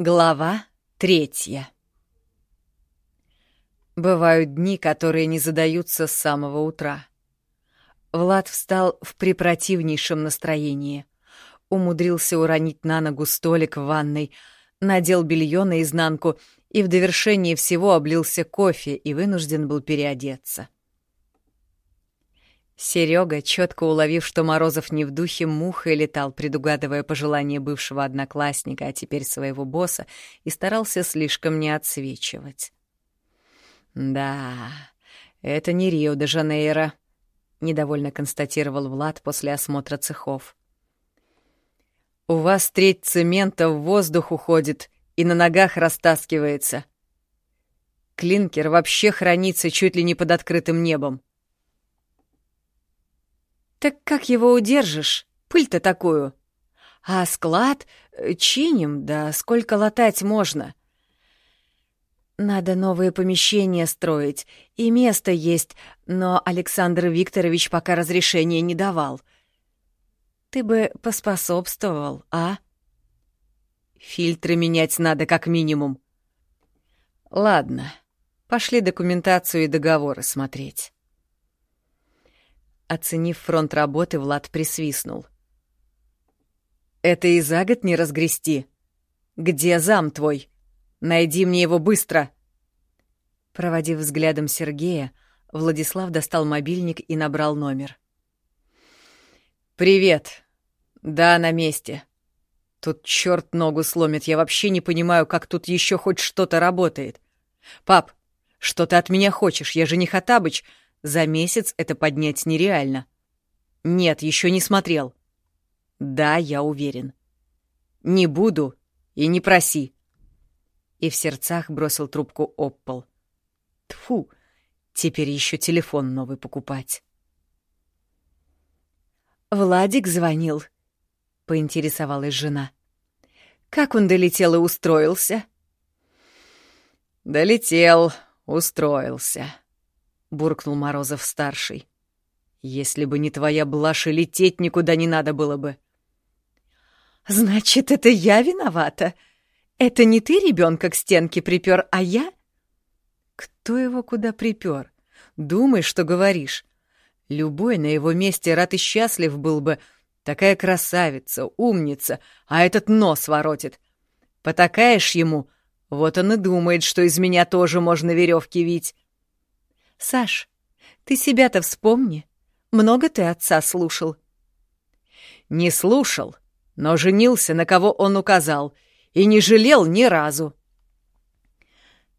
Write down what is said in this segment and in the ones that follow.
Глава третья Бывают дни, которые не задаются с самого утра. Влад встал в препротивнейшем настроении. Умудрился уронить на ногу столик в ванной, надел белье наизнанку и в довершение всего облился кофе и вынужден был переодеться. Серега, четко уловив, что Морозов не в духе, мухой летал, предугадывая пожелания бывшего одноклассника, а теперь своего босса, и старался слишком не отсвечивать. «Да, это не Рио-де-Жанейро», — недовольно констатировал Влад после осмотра цехов. «У вас треть цемента в воздух уходит и на ногах растаскивается. Клинкер вообще хранится чуть ли не под открытым небом. Так как его удержишь? Пыль-то такую. А склад э, чиним, да сколько латать можно. Надо новые помещения строить, и место есть, но Александр Викторович пока разрешения не давал. Ты бы поспособствовал, а? Фильтры менять надо как минимум. Ладно, пошли документацию и договоры смотреть. Оценив фронт работы, Влад присвистнул. «Это и за год не разгрести. Где зам твой? Найди мне его быстро!» Проводив взглядом Сергея, Владислав достал мобильник и набрал номер. «Привет. Да, на месте. Тут черт ногу сломит, я вообще не понимаю, как тут еще хоть что-то работает. Пап, что ты от меня хочешь? Я же не Хатабыч, за месяц это поднять нереально. Нет, еще не смотрел. Да, я уверен. Не буду и не проси. И в сердцах бросил трубку об пол. Тфу, теперь еще телефон новый покупать. Владик звонил, поинтересовалась жена. Как он долетел и устроился? Долетел, устроился. — буркнул Морозов-старший. «Если бы не твоя блажь, лететь никуда не надо было бы». «Значит, это я виновата? Это не ты ребенка к стенке припер, а я?» «Кто его куда припер? Думай, что говоришь. Любой на его месте рад и счастлив был бы. Такая красавица, умница, а этот нос воротит. Потакаешь ему, вот он и думает, что из меня тоже можно веревки вить». Саш, ты себя-то вспомни. Много ты отца слушал? Не слушал, но женился, на кого он указал, и не жалел ни разу.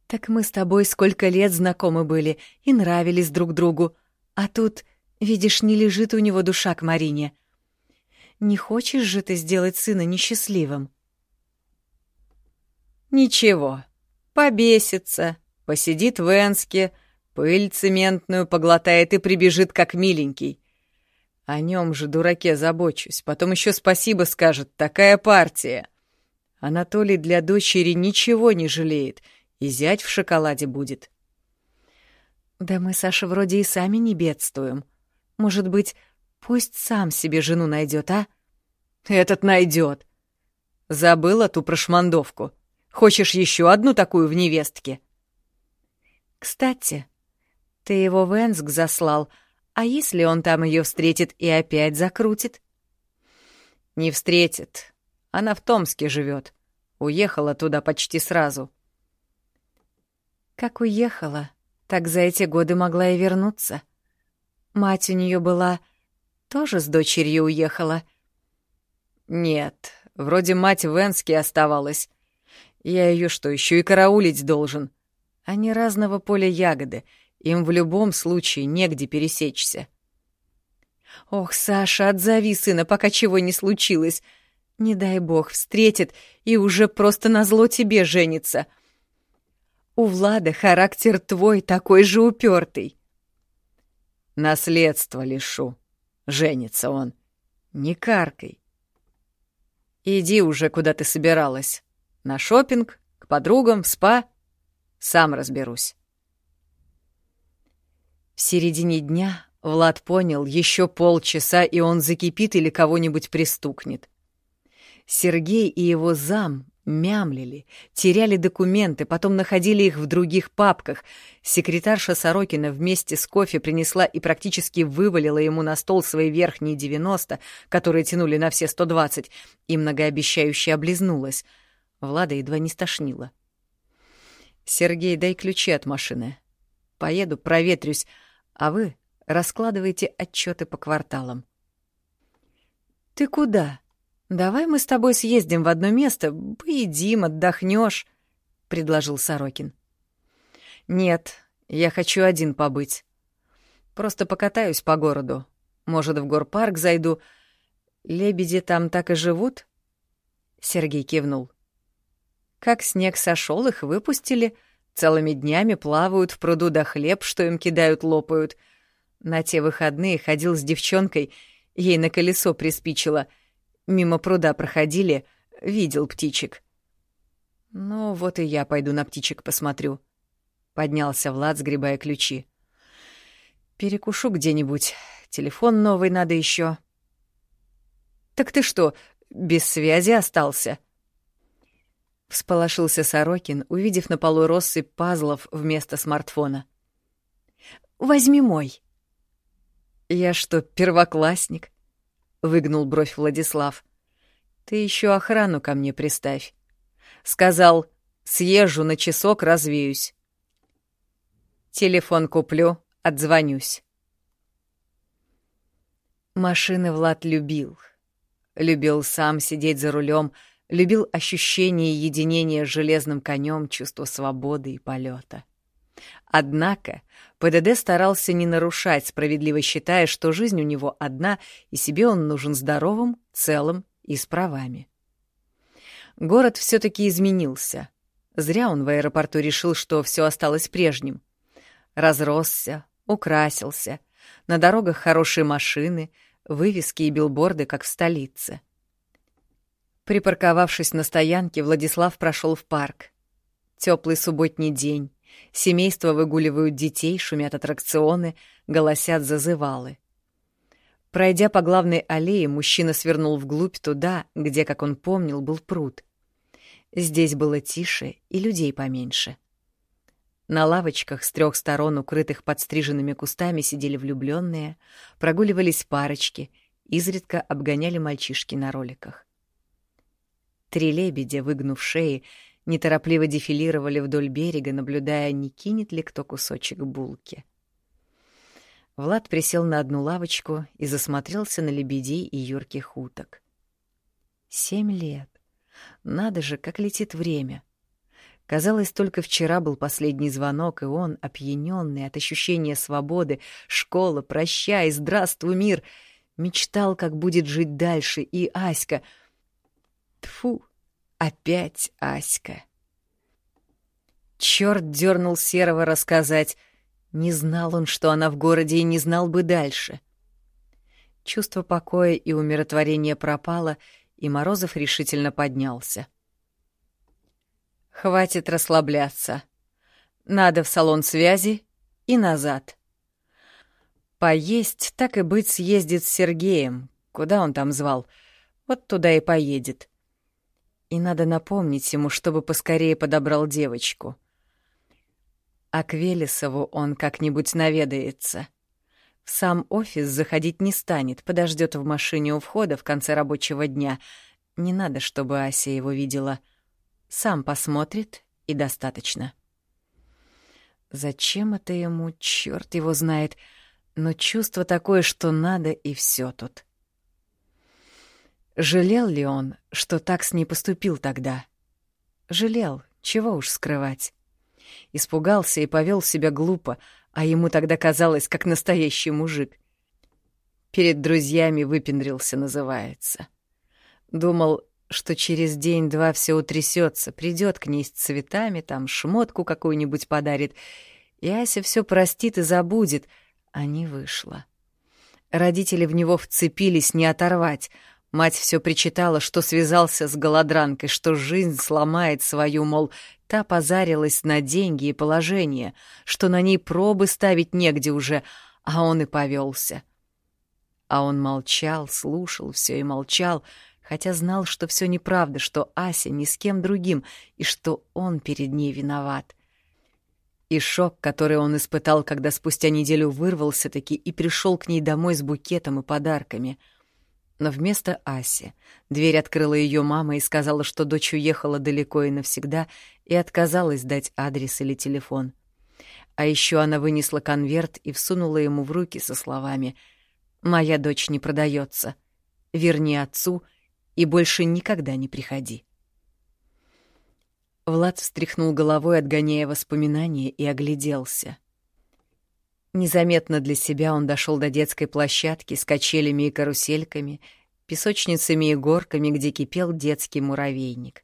Так мы с тобой сколько лет знакомы были и нравились друг другу, а тут, видишь, не лежит у него душа к Марине. Не хочешь же ты сделать сына несчастливым? Ничего, побесится, посидит в Энске, Пыль цементную поглотает и прибежит, как миленький. О нем же, дураке, забочусь. Потом еще спасибо скажет. Такая партия. Анатолий для дочери ничего не жалеет. И зять в шоколаде будет. Да мы, Саша, вроде и сами не бедствуем. Может быть, пусть сам себе жену найдет, а? Этот найдет. Забыла ту прошмандовку. Хочешь еще одну такую в невестке? Кстати, ты его в Энск заслал, а если он там ее встретит и опять закрутит? Не встретит. Она в Томске живет. Уехала туда почти сразу. Как уехала, так за эти годы могла и вернуться. Мать у нее была... Тоже с дочерью уехала? Нет, вроде мать в Энске оставалась. Я ее что, еще и караулить должен? Они разного поля ягоды — им в любом случае негде пересечься. Ох, Саша, отзови сына, пока чего не случилось. Не дай бог встретит и уже просто назло тебе женится. У Влада характер твой такой же упертый. Наследство лишу. Женится он. Не каркай. Иди уже, куда ты собиралась. На шопинг, к подругам, в спа. Сам разберусь. В середине дня Влад понял, еще полчаса, и он закипит или кого-нибудь пристукнет. Сергей и его зам Мямлили, теряли документы, потом находили их в других папках. Секретарша Сорокина вместе с кофе принесла и практически вывалила ему на стол свои верхние 90, которые тянули на все 120, и многообещающе облизнулась. Влада едва не стошнила. «Сергей, дай ключи от машины. Поеду, проветрюсь, а вы раскладывайте отчеты по кварталам». «Ты куда? Давай мы с тобой съездим в одно место, поедим, отдохнешь», — предложил Сорокин. «Нет, я хочу один побыть. Просто покатаюсь по городу. Может, в горпарк зайду. Лебеди там так и живут?» Сергей кивнул. Как снег сошел, их выпустили, целыми днями плавают в пруду да хлеб, что им кидают, лопают. На те выходные ходил с девчонкой — Ей на колесо приспичило. Мимо пруда проходили, видел птичек. Ну, вот и я пойду на птичек посмотрю. Поднялся Влад, сгребая ключи. Перекушу где-нибудь. Телефон новый надо еще. Так ты что, без связи остался? Всполошился Сорокин, увидев на полу россыпь пазлов вместо смартфона. «Возьми мой», «Я что, первоклассник?» — выгнул бровь Владислав. «Ты еще охрану ко мне приставь». Сказал, съезжу на часок, развеюсь. Телефон куплю, отзвонюсь. Машины Влад любил. Любил сам сидеть за рулем, любил ощущение единения с железным конем, чувство свободы и полета. Однако ПДД старался не нарушать, справедливо считая, что жизнь у него одна, и себе он нужен здоровым, целым и с правами. Город все-таки изменился. Зря он в аэропорту решил, что все осталось прежним. Разросся, украсился. На дорогах хорошие машины, вывески и билборды, как в столице. Припарковавшись на стоянке, Владислав прошел в парк. Теплый субботний день, Семейства выгуливают детей, шумят аттракционы, голосят зазывалы. Пройдя по главной аллее, мужчина свернул вглубь туда, где, как он помнил, был пруд. Здесь было тише и людей поменьше. На лавочках с трех сторон, укрытых подстриженными кустами, сидели влюбленные, прогуливались парочки, изредка обгоняли мальчишки на роликах. Три лебедя, выгнув шеи, неторопливо дефилировали вдоль берега, наблюдая, не кинет ли кто кусочек булки. Влад присел на одну лавочку и засмотрелся на лебедей и юрких уток. Семь лет. Надо же, как летит время. Казалось, только вчера был последний звонок, и он, опьяненный от ощущения свободы, школа, прощай, здравствуй, мир, мечтал, как будет жить дальше, и Аська... Тфу, Опять Аська. Черт дернул Серого рассказать. Не знал он, что она в городе, и не знал бы дальше. Чувство покоя и умиротворения пропало, и Морозов решительно поднялся. «Хватит расслабляться. Надо в салон связи и назад. Поесть, так и быть, съездит с Сергеем. Куда он там звал? Вот туда и поедет и надо напомнить ему, чтобы поскорее подобрал девочку. А к Велесову он как-нибудь наведается. В сам офис заходить не станет, подождет в машине у входа в конце рабочего дня. Не надо, чтобы Ася его видела. Сам посмотрит, и достаточно. Зачем это ему, черт его знает, но чувство такое, что надо, и все тут. — Жалел ли он, что так с ней поступил тогда? Жалел, чего уж скрывать. Испугался и повел себя глупо, а ему тогда казалось, как настоящий мужик. Перед друзьями выпендрился, называется. Думал, что через день-два все утрясется, придет к ней с цветами, там шмотку какую-нибудь подарит, и Ася все простит и забудет, а не вышло. Родители в него вцепились не оторвать — Мать все причитала, что связался с голодранкой, что жизнь сломает свою, мол, та позарилась на деньги и положение, что на ней пробы ставить негде уже, а он и повелся. А он молчал, слушал все и молчал, хотя знал, что все неправда, что Ася ни с кем другим и что он перед ней виноват. И шок, который он испытал, когда спустя неделю вырвался-таки и пришел к ней домой с букетом и подарками. Но вместо Аси дверь открыла ее мама и сказала, что дочь уехала далеко и навсегда, и отказалась дать адрес или телефон. А еще она вынесла конверт и всунула ему в руки со словами «Моя дочь не продается. Верни отцу и больше никогда не приходи». Влад встряхнул головой, отгоняя воспоминания, и огляделся. Незаметно для себя он дошел до детской площадки с качелями и карусельками, песочницами и горками, где кипел детский муравейник.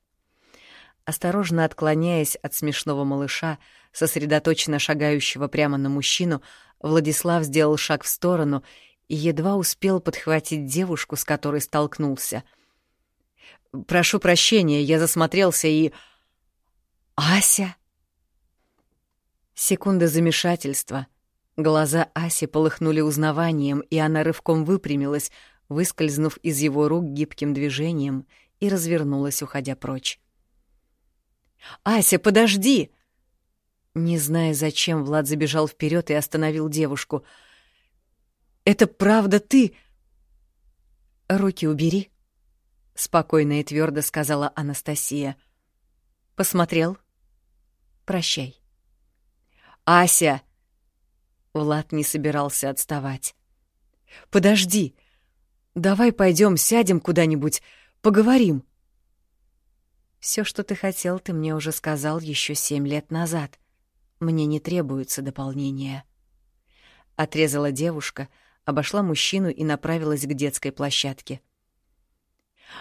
Осторожно отклоняясь от смешного малыша, сосредоточенно шагающего прямо на мужчину, Владислав сделал шаг в сторону и едва успел подхватить девушку, с которой столкнулся. «Прошу прощения, я засмотрелся и...» «Ася!» Секунда замешательства. Глаза Аси полыхнули узнаванием, и она рывком выпрямилась, выскользнув из его рук гибким движением, и развернулась, уходя прочь. «Ася, подожди!» Не зная зачем, Влад забежал вперед и остановил девушку. «Это правда ты?» «Руки убери», — спокойно и твердо сказала Анастасия. «Посмотрел?» Прощай. Ася! Влад не собирался отставать. Подожди. Давай пойдем сядем куда-нибудь, поговорим. Все, что ты хотел, ты мне уже сказал еще семь лет назад. Мне не требуется дополнения. Отрезала девушка, обошла мужчину и направилась к детской площадке.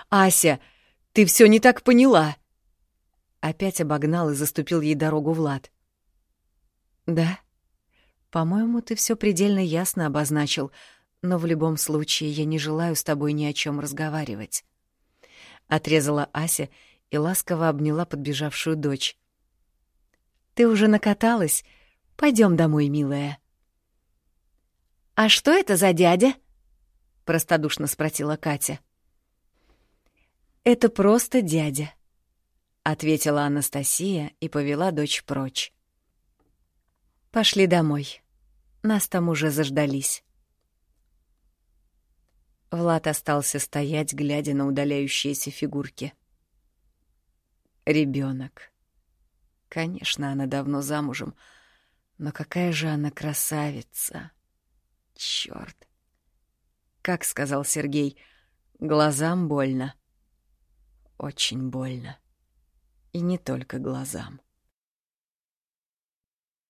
Ася, ты все не так поняла. Опять обогнал и заступил ей дорогу Влад. «Да? По-моему, ты все предельно ясно обозначил, но в любом случае я не желаю с тобой ни о чем разговаривать». Отрезала Ася и ласково обняла подбежавшую дочь. «Ты уже накаталась? Пойдем домой, милая». «А что это за дядя?» — простодушно спросила Катя. «Это просто дядя», ответила Анастасия и повела дочь прочь. Пошли домой. Нас там уже заждались. Влад остался стоять, глядя на удаляющиеся фигурки. Ребенок. Конечно, она давно замужем, но какая же она красавица. Черт! Как сказал Сергей, глазам больно. Очень больно. И не только глазам.